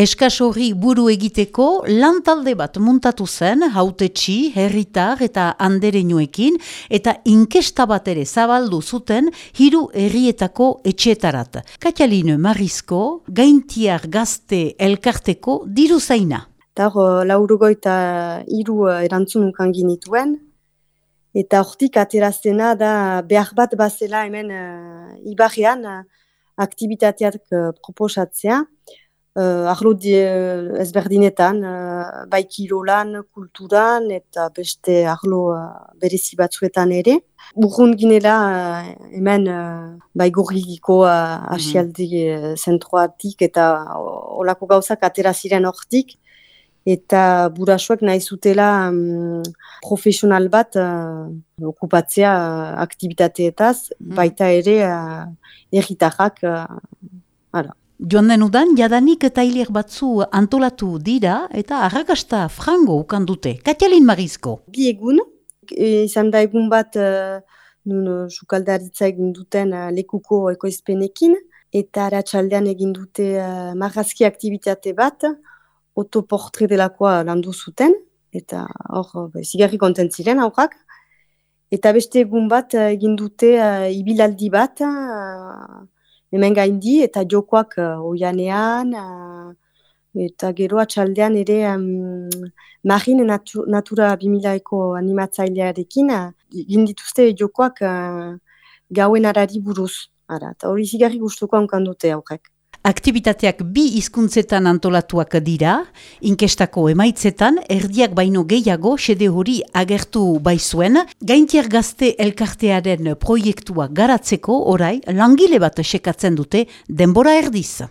Eskasorri buru egiteko lantalde bat muntatu zen hautetxi, herritar eta andereñoekin eta inkesta bat ere zabaldu zuten hiru herrietako etxetarat. Katialin Marizko, gaintiar gazte elkarteko diru zaina. Eta laurugoita hiru erantzunukan ginituen, eta hortik ateraztena da behar bat bazela hemen uh, ibarrean uh, aktivitateak uh, proposatzea. Uh, arlo ezberdinetan, uh, bai kirolan, kulturan eta beste arlo uh, berezi batzuetan ere. Urrun ginela uh, hemen uh, bai gurrigiko uh, asialdi uh, zentroatik eta olako gauzak atera ziren hortik eta burasuak nahi zutela um, profesional bat uh, okupatzea uh, aktivitateetaz, mm. baita ere uh, erritarrak. Uh, Joan denudan, jadanik eta hiler batzu antolatu dira eta arrakasta frango ukan dute. Katialin Marizko? Bi egun, e, izan da egun bat uh, nun sukaldaritza egin duten uh, lekuko ekoizpenekin, eta aratsaldean egin dute uh, marrazki aktivitate bat, autoportre delakoa landu zuten, eta hor, zigarri kontent ziren aurrak. Eta beste egun bat egin dute ibilaldi bat, uh, hemen gaindi, eta jokoak uh, oianean, uh, eta gero atxaldean ere um, marin natu, natura bimilaeko animatzailearekin, uh, egin dituzte jokoak uh, gauen arari buruz. Ara, eta hori zigarri gustuko hankan dute aurrek. Aktibitateak bi hizkuntzetan antolatuak dira, inkestako emaitzetan, erdiak baino gehiago sede hori agertu baizuen, gaintiar gazte elkartearen proiektua garatzeko orai langile bat sekatzen dute denbora erdiz.